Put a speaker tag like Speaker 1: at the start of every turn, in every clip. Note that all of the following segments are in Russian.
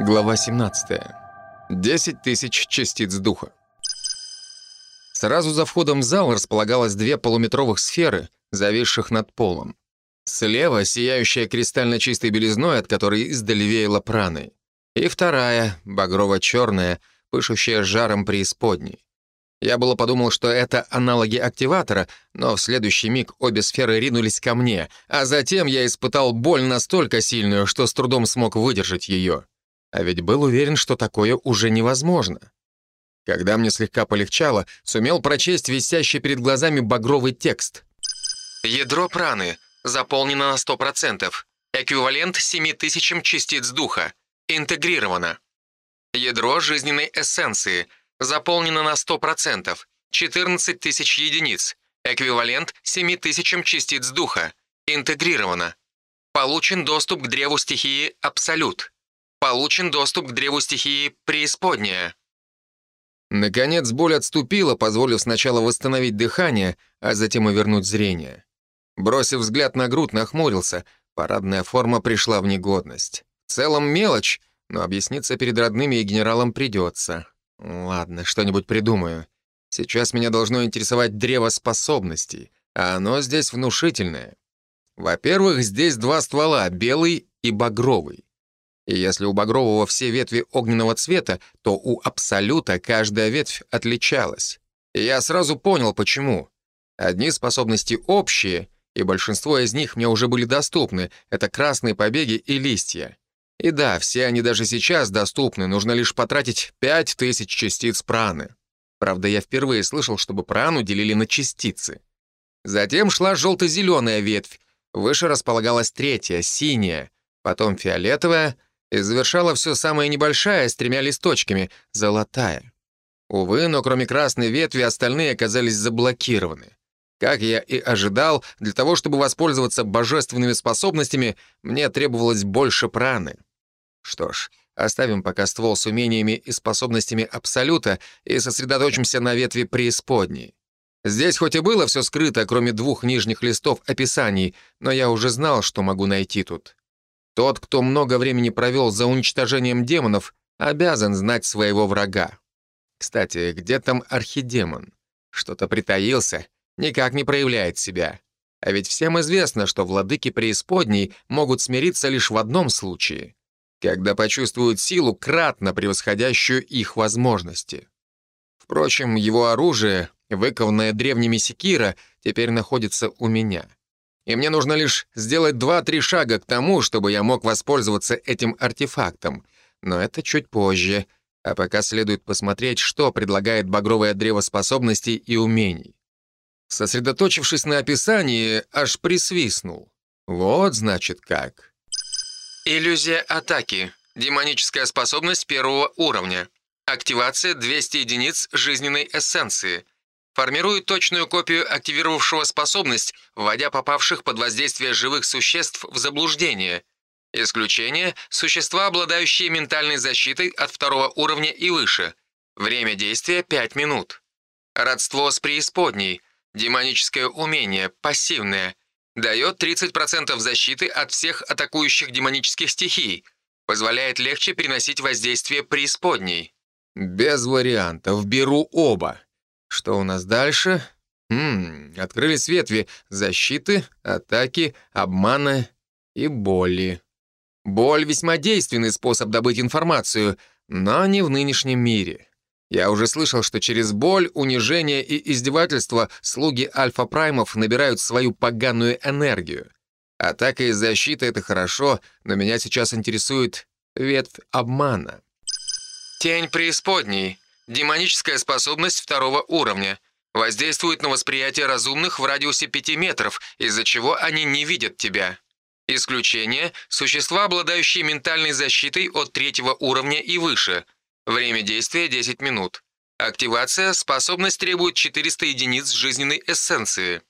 Speaker 1: Глава 17. 10 тысяч частиц духа. Сразу за входом в зал располагалось две полуметровых сферы, зависших над полом. Слева — сияющая кристально чистой белизной, от которой издали веяло праной. И вторая — багрово-черная, пышущая жаром преисподней. Я было подумал, что это аналоги активатора, но в следующий миг обе сферы ринулись ко мне, а затем я испытал боль настолько сильную, что с трудом смог выдержать ее. А ведь был уверен, что такое уже невозможно. Когда мне слегка полегчало, сумел прочесть висящий перед глазами багровый текст.
Speaker 2: Ядро праны заполнено на 100%. Эквивалент 7000 частиц духа. Интегрировано. Ядро жизненной эссенции заполнено на 100%. 14 тысяч единиц. Эквивалент 7000 частиц духа. Интегрировано. Получен доступ к древу стихии Абсолют. Получен доступ к древу стихии Преисподняя.
Speaker 1: Наконец боль отступила, позволив сначала восстановить дыхание, а затем и вернуть зрение. Бросив взгляд на грудь, нахмурился. Парадная форма пришла в негодность. В целом мелочь, но объясниться перед родными и генералом придется. Ладно, что-нибудь придумаю. Сейчас меня должно интересовать древо способностей, а оно здесь внушительное. Во-первых, здесь два ствола, белый и багровый. И если у багрового все ветви огненного цвета, то у абсолюта каждая ветвь отличалась. И я сразу понял, почему. Одни способности общие, и большинство из них мне уже были доступны. Это красные побеги и листья. И да, все они даже сейчас доступны, нужно лишь потратить 5000 частиц праны. Правда, я впервые слышал, чтобы прану делили на частицы. Затем шла желто-зеленая ветвь, выше располагалась третья, синяя, потом фиолетовая — и завершала все самая небольшая, с тремя листочками, золотая. Увы, но кроме красной ветви остальные оказались заблокированы. Как я и ожидал, для того, чтобы воспользоваться божественными способностями, мне требовалось больше праны. Что ж, оставим пока ствол с умениями и способностями Абсолюта и сосредоточимся на ветви преисподней. Здесь хоть и было все скрыто, кроме двух нижних листов описаний, но я уже знал, что могу найти тут. Тот, кто много времени провел за уничтожением демонов, обязан знать своего врага. Кстати, где там архидемон? Что-то притаился, никак не проявляет себя. А ведь всем известно, что владыки преисподней могут смириться лишь в одном случае, когда почувствуют силу, кратно превосходящую их возможности. Впрочем, его оружие, выкованное древними секира, теперь находится у меня и мне нужно лишь сделать два-три шага к тому, чтобы я мог воспользоваться этим артефактом. Но это чуть позже, а пока следует посмотреть, что предлагает багровое древо способностей и умений. Сосредоточившись на описании, аж присвистнул. Вот, значит, как.
Speaker 2: Иллюзия атаки. Демоническая способность первого уровня. Активация 200 единиц жизненной эссенции — формирует точную копию активировавшего способность, вводя попавших под воздействие живых существ в заблуждение. Исключение – существа, обладающие ментальной защитой от второго уровня и выше. Время действия – 5 минут. Родство с преисподней. Демоническое умение, пассивное. Дает 30% защиты от всех атакующих демонических стихий. Позволяет легче переносить воздействие преисподней.
Speaker 1: Без вариантов, беру оба. Что у нас дальше? Хм, открылись ветви защиты, атаки, обмана и боли. Боль — весьма действенный способ добыть информацию, но не в нынешнем мире. Я уже слышал, что через боль, унижение и издевательство слуги альфа-праймов набирают свою поганую энергию. Атака и защита — это хорошо, но меня сейчас интересует ветвь обмана.
Speaker 2: «Тень преисподней. Демоническая способность второго уровня. Воздействует на восприятие разумных в радиусе 5 метров, из-за чего они не видят тебя. Исключение – существа, обладающие ментальной защитой от третьего уровня и выше. Время действия – 10 минут. Активация – способность требует 400 единиц жизненной эссенции.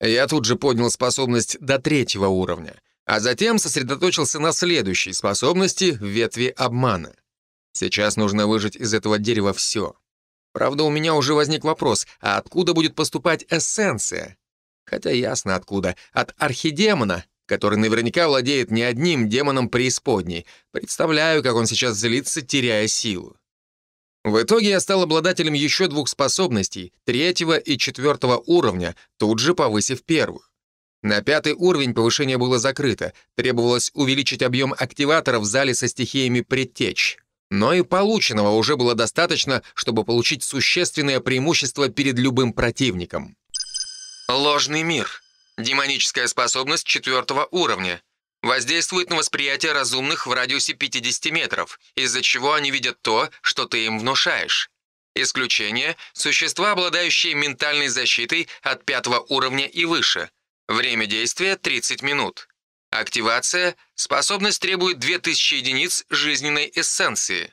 Speaker 1: Я тут же поднял способность до третьего уровня, а затем сосредоточился на следующей способности в ветви обмана. Сейчас нужно выжать из этого дерева все. Правда, у меня уже возник вопрос, а откуда будет поступать эссенция? Хотя ясно откуда. От архидемона, который наверняка владеет не одним демоном преисподней. Представляю, как он сейчас злится, теряя силу. В итоге я стал обладателем еще двух способностей, третьего и четвертого уровня, тут же повысив первую. На пятый уровень повышение было закрыто, требовалось увеличить объем активатора в зале со стихиями предтеч. Но и полученного уже было достаточно, чтобы получить существенное преимущество перед любым противником.
Speaker 2: Ложный мир. Демоническая способность четвертого уровня. Воздействует на восприятие разумных в радиусе 50 метров, из-за чего они видят то, что ты им внушаешь. Исключение – существа, обладающие ментальной защитой от пятого уровня и выше. Время действия – 30 минут. Активация – способность требует 2000 единиц жизненной эссенции.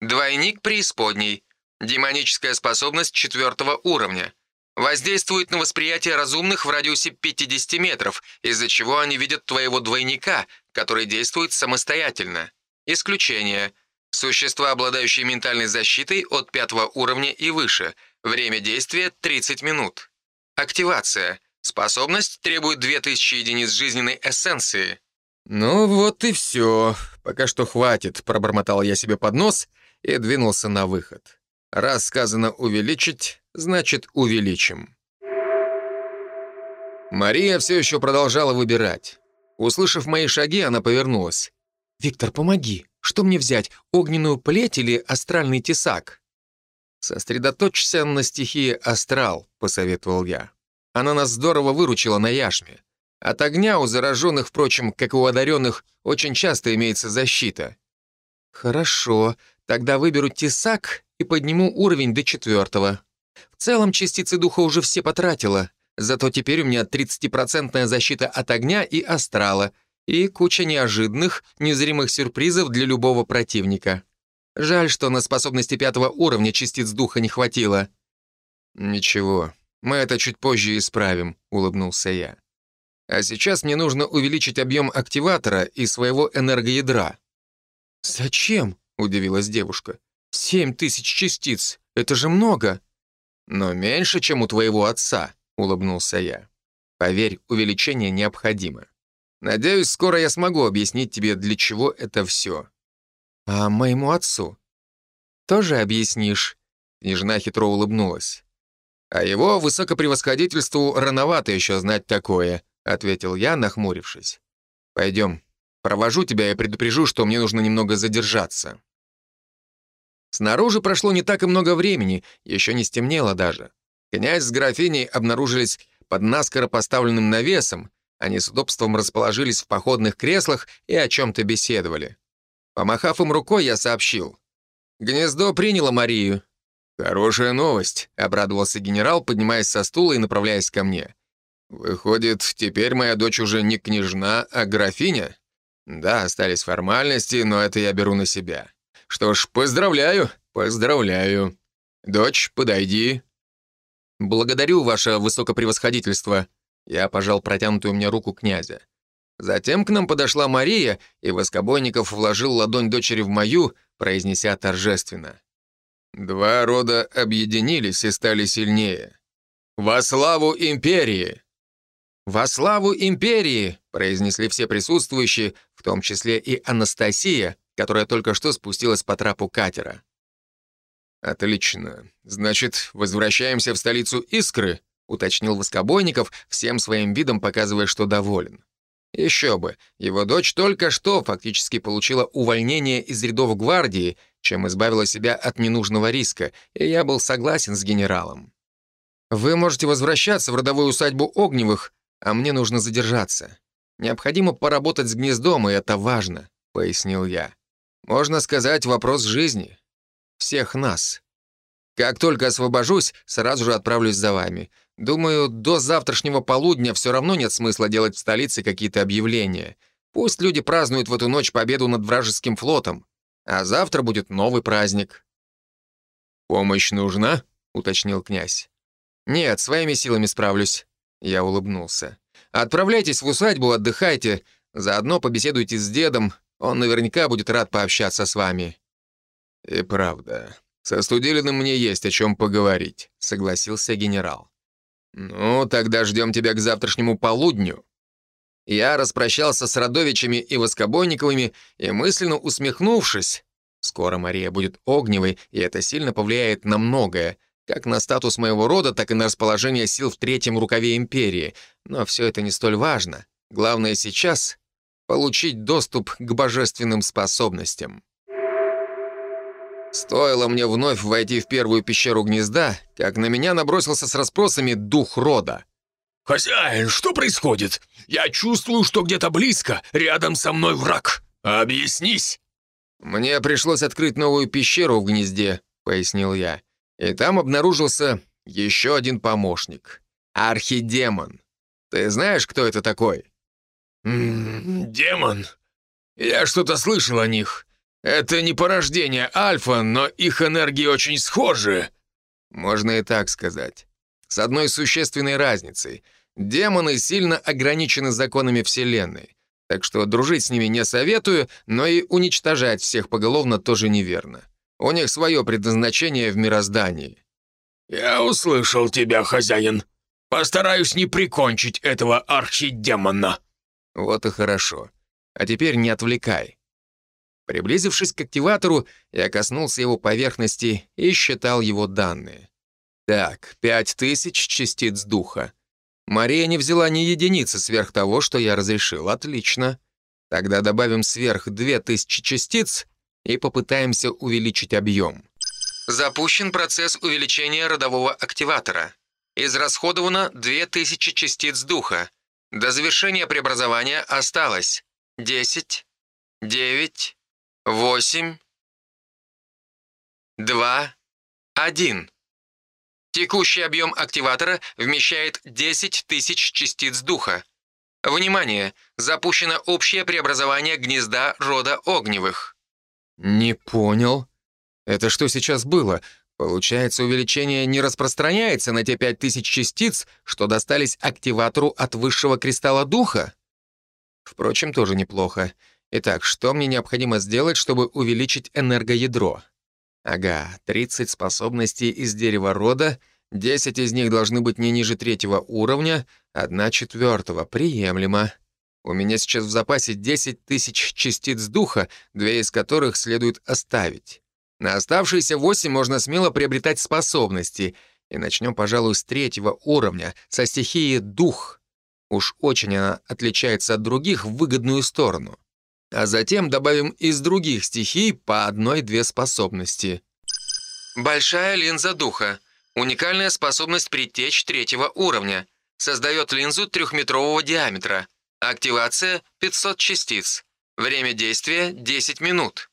Speaker 2: Двойник преисподней. Демоническая способность четвертого уровня. Воздействует на восприятие разумных в радиусе 50 метров, из-за чего они видят твоего двойника, который действует самостоятельно. Исключение. Существа, обладающие ментальной защитой от пятого уровня и выше. Время действия 30 минут. Активация. Способность требует 2000 единиц жизненной эссенции.
Speaker 1: «Ну вот и все. Пока что хватит», — пробормотал я себе под нос и двинулся на выход. Раз сказано «увеличить», значит «увеличим». Мария все еще продолжала выбирать. Услышав мои шаги, она повернулась. «Виктор, помоги. Что мне взять, огненную плеть или астральный тесак?» «Сосредоточься на стихии астрал», — посоветовал я. Она нас здорово выручила на яшме. От огня у зараженных, впрочем, как и у одаренных, очень часто имеется защита. Хорошо, тогда выберу тесак и подниму уровень до четвертого. В целом частицы духа уже все потратила, зато теперь у меня 30% защита от огня и астрала и куча неожиданных, незримых сюрпризов для любого противника. Жаль, что на способности пятого уровня частиц духа не хватило. Ничего, мы это чуть позже исправим, улыбнулся я. А сейчас мне нужно увеличить объем активатора и своего энергоядра. «Зачем?» — удивилась девушка. «Семь тысяч частиц. Это же много». «Но меньше, чем у твоего отца», — улыбнулся я. «Поверь, увеличение необходимо. Надеюсь, скоро я смогу объяснить тебе, для чего это все». «А моему отцу?» «Тоже объяснишь?» Княжна хитро улыбнулась. «А его высокопревосходительству рановато еще знать такое», — ответил я, нахмурившись. «Пойдем, провожу тебя и предупрежу, что мне нужно немного задержаться». Снаружи прошло не так и много времени, еще не стемнело даже. Князь с графиней обнаружились под наскоро поставленным навесом, они с удобством расположились в походных креслах и о чем-то беседовали. Помахав им рукой, я сообщил. «Гнездо приняло Марию». «Хорошая новость», — обрадовался генерал, поднимаясь со стула и направляясь ко мне. «Выходит, теперь моя дочь уже не княжна, а графиня?» «Да, остались формальности, но это я беру на себя. Что ж, поздравляю, поздравляю. Дочь, подойди. Благодарю, ваше высокопревосходительство. Я пожал протянутую мне руку князя. Затем к нам подошла Мария, и Воскобойников вложил ладонь дочери в мою, произнеся торжественно. Два рода объединились и стали сильнее. «Во славу империи!» «Во славу империи!» — произнесли все присутствующие, в том числе и Анастасия, которая только что спустилась по трапу катера. «Отлично. Значит, возвращаемся в столицу Искры?» — уточнил Воскобойников, всем своим видом показывая, что доволен. Еще бы, его дочь только что фактически получила увольнение из рядов гвардии, чем избавила себя от ненужного риска, и я был согласен с генералом. «Вы можете возвращаться в родовую усадьбу Огневых, а мне нужно задержаться. Необходимо поработать с гнездом, и это важно», — пояснил я. Можно сказать, вопрос жизни. Всех нас. Как только освобожусь, сразу же отправлюсь за вами. Думаю, до завтрашнего полудня все равно нет смысла делать в столице какие-то объявления. Пусть люди празднуют в эту ночь победу над вражеским флотом. А завтра будет новый праздник». «Помощь нужна?» — уточнил князь. «Нет, своими силами справлюсь». Я улыбнулся. «Отправляйтесь в усадьбу, отдыхайте. Заодно побеседуйте с дедом, он наверняка будет рад пообщаться с вами». «И правда, со Студилиным мне есть о чем поговорить», — согласился генерал. «Ну, тогда ждем тебя к завтрашнему полудню». Я распрощался с Радовичами и Воскобойниковыми и, мысленно усмехнувшись, скоро Мария будет огневой, и это сильно повлияет на многое, как на статус моего рода, так и на расположение сил в третьем рукаве империи. Но все это не столь важно. Главное сейчас — получить доступ к божественным способностям. Стоило мне вновь войти в первую пещеру гнезда, как на меня набросился с расспросами дух рода.
Speaker 3: «Хозяин, что происходит? Я чувствую, что где-то близко, рядом со мной враг. Объяснись!»
Speaker 1: «Мне пришлось открыть новую пещеру в гнезде», — пояснил я. И там обнаружился еще один помощник. Архидемон. Ты знаешь, кто это такой?
Speaker 3: М -м, демон? Я что-то слышал о них. Это не порождение Альфа, но их энергии очень схожи.
Speaker 1: Можно и так сказать. С одной существенной разницей. Демоны сильно ограничены законами Вселенной. Так что дружить с ними не советую, но и уничтожать всех поголовно тоже неверно. У них свое предназначение в мироздании».
Speaker 3: «Я услышал тебя, хозяин. Постараюсь не прикончить этого архидемона».
Speaker 1: «Вот и хорошо. А теперь не отвлекай». Приблизившись к активатору, я коснулся его поверхности и считал его данные. Так, пять тысяч частиц духа. Мария не взяла ни единицы сверх того, что я разрешил. Отлично. Тогда добавим сверх две тысячи частиц и попытаемся увеличить объем.
Speaker 2: Запущен процесс увеличения родового активатора. Израсходовано 2000 частиц духа. До завершения преобразования осталось 10, 9, 8, 2, 1. Текущий объем активатора вмещает 10 тысяч частиц духа. Внимание! Запущено общее преобразование гнезда рода огневых.
Speaker 1: «Не понял. Это что сейчас было? Получается, увеличение не распространяется на те пять тысяч частиц, что достались активатору от высшего кристалла духа? Впрочем, тоже неплохо. Итак, что мне необходимо сделать, чтобы увеличить энергоядро? Ага, 30 способностей из дерева рода, 10 из них должны быть не ниже третьего уровня, одна четвертого. Приемлемо. У меня сейчас в запасе 10 тысяч частиц духа, две из которых следует оставить. На оставшиеся 8 можно смело приобретать способности. И начнем, пожалуй, с третьего уровня, со стихии «дух». Уж очень она отличается от других в выгодную сторону. А затем добавим из других стихий по одной-две способности.
Speaker 2: Большая линза духа. Уникальная способность притечь третьего уровня. Создает линзу трехметрового диаметра. Активация 500 частиц. Время действия 10 минут.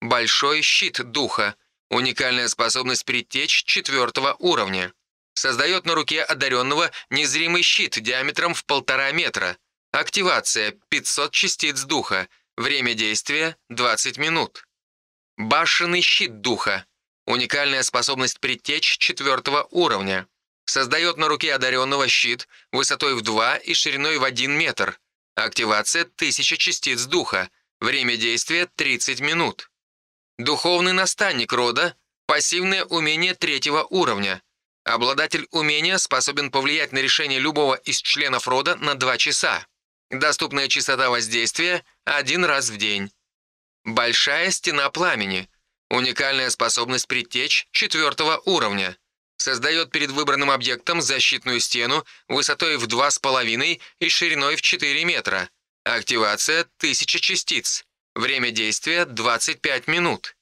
Speaker 2: Большой щит духа. Уникальная способность предтечь четвертого уровня. Создает на руке одаренного незримый щит диаметром в полтора метра. Активация 500 частиц духа. Время действия 20 минут. Башенный щит духа. Уникальная способность предтечь четвертого уровня. Создает на руке одаренного щит высотой в 2 и шириной в 1 метр. Активация 1000 частиц духа. Время действия 30 минут. Духовный наставник рода. Пассивное умение третьего уровня. Обладатель умения способен повлиять на решение любого из членов рода на 2 часа. Доступная частота воздействия – один раз в день. Большая стена пламени. Уникальная способность притечь четвертого уровня создает перед выбранным объектом защитную стену высотой в 2,5 и шириной в 4 метра. Активация 1000 частиц. Время действия 25 минут.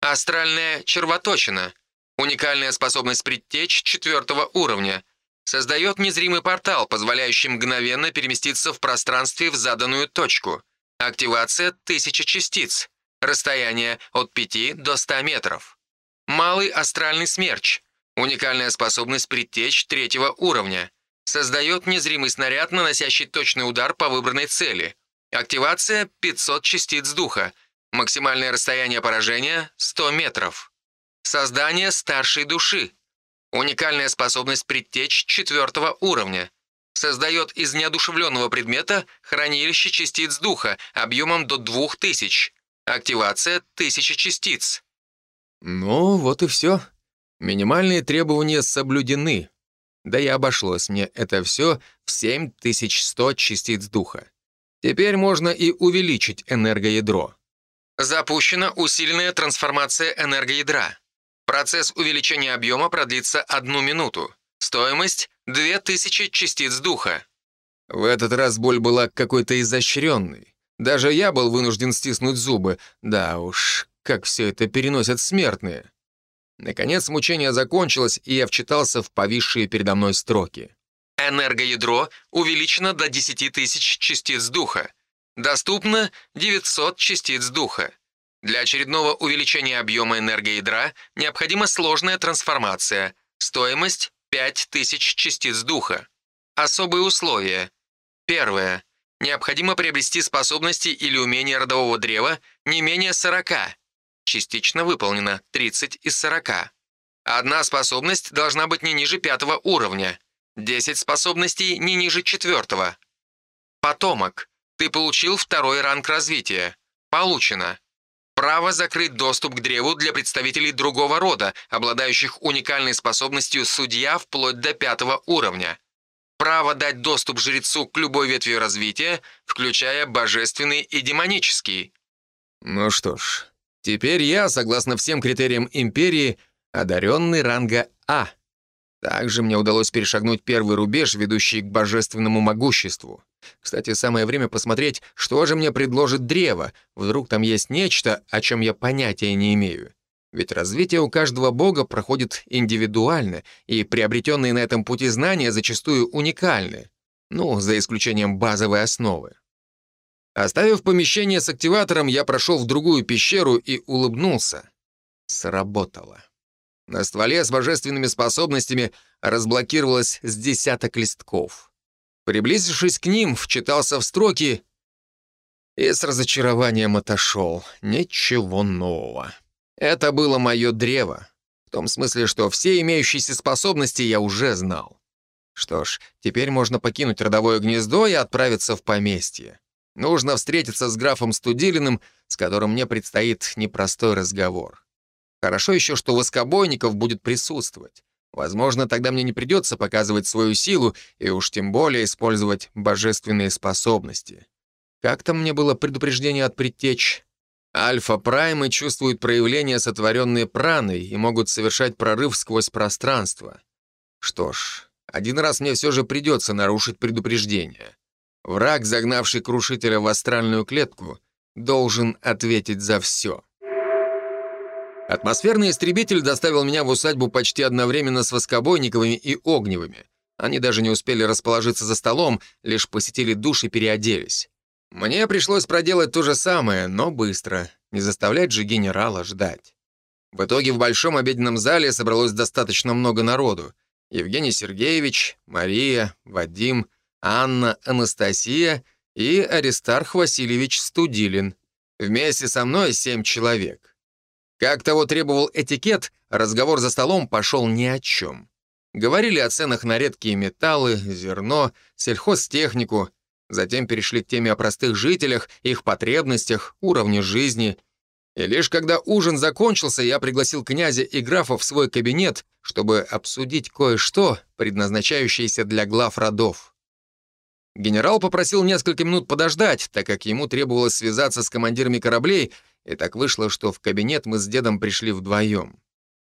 Speaker 2: Астральная червоточина. Уникальная способность предтечь четвертого уровня. Создает незримый портал, позволяющий мгновенно переместиться в пространстве в заданную точку. Активация 1000 частиц. Расстояние от 5 до 100 метров. Малый астральный смерч. Уникальная способность предтечь третьего уровня. Создает незримый снаряд, наносящий точный удар по выбранной цели. Активация 500 частиц духа. Максимальное расстояние поражения 100 метров. Создание старшей души. Уникальная способность предтечь четвертого уровня. Создает из неодушевленного предмета хранилище частиц духа объемом до 2000. Активация 1000 частиц.
Speaker 1: Ну, вот и все. Минимальные требования соблюдены. Да и обошлось мне это все в 7100 частиц духа. Теперь можно и увеличить энергоядро.
Speaker 2: Запущена усиленная трансформация энергоядра. Процесс увеличения объема продлится одну минуту. Стоимость — 2000 частиц духа.
Speaker 1: В этот раз боль была какой-то изощренной. Даже я был вынужден стиснуть зубы. Да уж, как все это переносят смертные. Наконец мучение закончилось, и я вчитался в повисшие передо мной строки.
Speaker 2: Энергоядро увеличено до 10 тысяч частиц духа. Доступно 900 частиц духа. Для очередного увеличения объема энергоядра необходима сложная трансформация. Стоимость 5000 частиц духа. Особые условия. Первое. Необходимо приобрести способности или умения родового древа не менее 40. Частично выполнено 30 из 40. Одна способность должна быть не ниже пятого уровня. 10 способностей не ниже четвертого. Потомок. Ты получил второй ранг развития. Получено. Право закрыть доступ к древу для представителей другого рода, обладающих уникальной способностью судья вплоть до пятого уровня. Право дать доступ жрецу к любой ветви развития, включая божественный и демонический.
Speaker 1: Ну что ж, теперь я, согласно всем критериям Империи, одаренный ранга А. Также мне удалось перешагнуть первый рубеж, ведущий к божественному могуществу. Кстати, самое время посмотреть, что же мне предложит древо. Вдруг там есть нечто, о чем я понятия не имею. Ведь развитие у каждого бога проходит индивидуально, и приобретенные на этом пути знания зачастую уникальны. Ну, за исключением базовой основы. Оставив помещение с активатором, я прошел в другую пещеру и улыбнулся. Сработало. На стволе с божественными способностями разблокировалось с десяток листков. Приблизившись к ним, вчитался в строки и с разочарованием отошел. Ничего нового. Это было мое древо. В том смысле, что все имеющиеся способности я уже знал. Что ж, теперь можно покинуть родовое гнездо и отправиться в поместье. Нужно встретиться с графом Студилиным, с которым мне предстоит непростой разговор. Хорошо еще, что Воскобойников будет присутствовать. Возможно, тогда мне не придется показывать свою силу и уж тем более использовать божественные способности. Как там мне было предупреждение от предтеч? Альфа-праймы чувствуют проявления, сотворенные праной, и могут совершать прорыв сквозь пространство. Что ж, один раз мне все же придется нарушить предупреждение. Враг, загнавший крушителя в астральную клетку, должен ответить за все. Атмосферный истребитель доставил меня в усадьбу почти одновременно с воскобойниковыми и огневыми. Они даже не успели расположиться за столом, лишь посетили душ и переоделись. Мне пришлось проделать то же самое, но быстро, не заставлять же генерала ждать. В итоге в большом обеденном зале собралось достаточно много народу. Евгений Сергеевич, Мария, Вадим, Анна, Анастасия и Аристарх Васильевич Студилин. Вместе со мной семь человек. Как того требовал этикет, разговор за столом пошел ни о чем. Говорили о ценах на редкие металлы, зерно, сельхозтехнику. Затем перешли к теме о простых жителях, их потребностях, уровне жизни. И лишь когда ужин закончился, я пригласил князя и графа в свой кабинет, чтобы обсудить кое-что, предназначающееся для глав родов. Генерал попросил несколько минут подождать, так как ему требовалось связаться с командирами кораблей и так вышло, что в кабинет мы с дедом пришли вдвоем.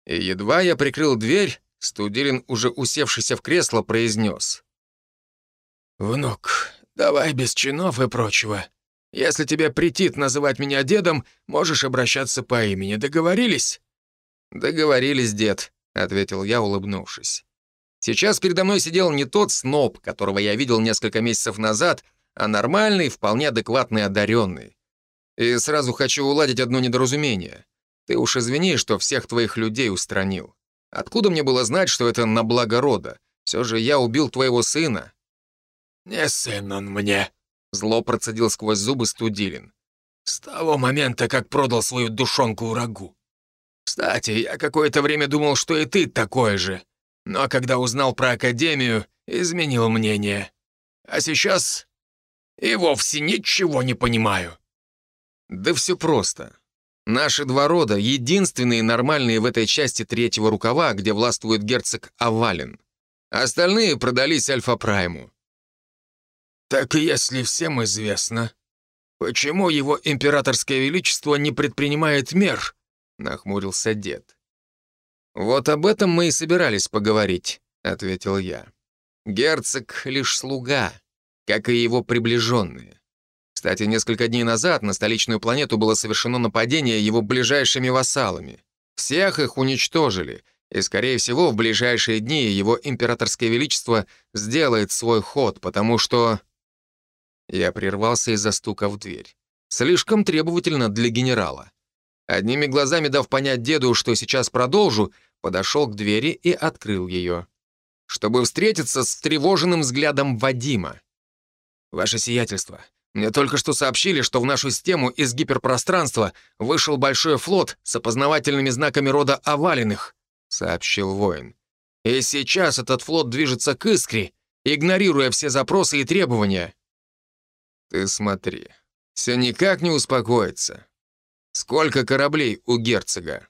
Speaker 1: И едва я прикрыл дверь, Студилин, уже усевшийся в кресло, произнес. «Внук, давай без чинов и прочего. Если тебе претит называть меня дедом, можешь обращаться по имени. Договорились?» «Договорились, дед», — ответил я, улыбнувшись. Сейчас передо мной сидел не тот сноб, которого я видел несколько месяцев назад, а нормальный, вполне адекватный одаренный. И сразу хочу уладить одно недоразумение. Ты уж извини, что всех твоих людей устранил. Откуда мне было знать, что это на благо рода? Все же я убил твоего сына».
Speaker 3: «Не сын он мне», — зло процедил сквозь зубы Студилин. «С того момента, как продал свою душонку врагу. Кстати, я какое-то время думал, что и ты такой же. Но когда узнал про Академию, изменил мнение. А сейчас и вовсе ничего не понимаю».
Speaker 1: Да все просто. Наши два рода — единственные нормальные в этой части третьего рукава, где властвует герцог Авалин. Остальные продались Альфа-Прайму.
Speaker 3: Так если всем известно, почему его императорское величество не предпринимает мер? Нахмурился дед.
Speaker 1: Вот об этом мы и собирались поговорить, ответил я. Герцог — лишь слуга, как и его приближенные. Кстати, несколько дней назад на столичную планету было совершено нападение его ближайшими вассалами. Всех их уничтожили, и, скорее всего, в ближайшие дни его императорское величество сделает свой ход, потому что... Я прервался из-за стука в дверь. Слишком требовательно для генерала. Одними глазами дав понять деду, что сейчас продолжу, подошел к двери и открыл ее. Чтобы встретиться с тревоженным взглядом Вадима. «Ваше сиятельство, мне только что сообщили, что в нашу систему из гиперпространства вышел большой флот с опознавательными знаками рода Овалиных», — сообщил воин. «И сейчас этот флот движется к Искре, игнорируя все запросы и требования». «Ты смотри, все никак не успокоится. Сколько кораблей у герцога?»